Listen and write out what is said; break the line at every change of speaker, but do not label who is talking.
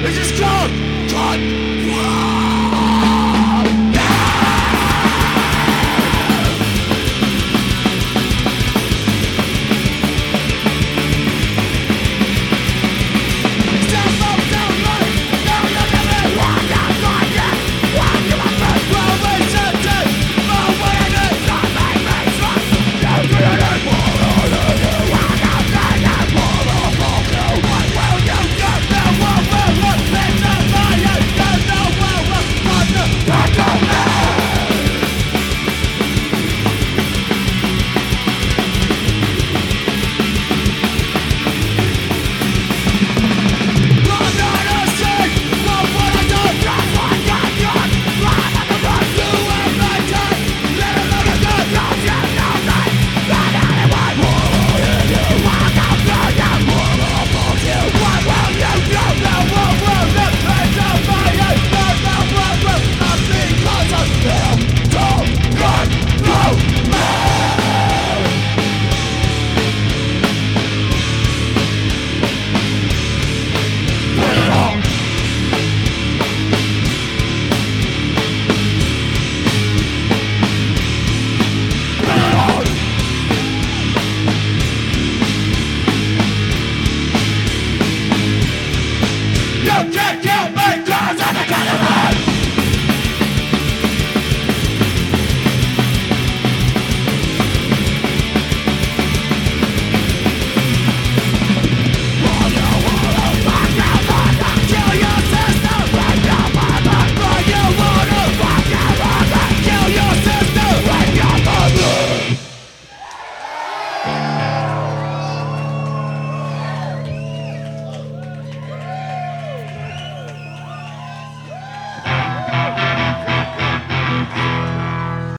This is called God Sons of the Cannibals!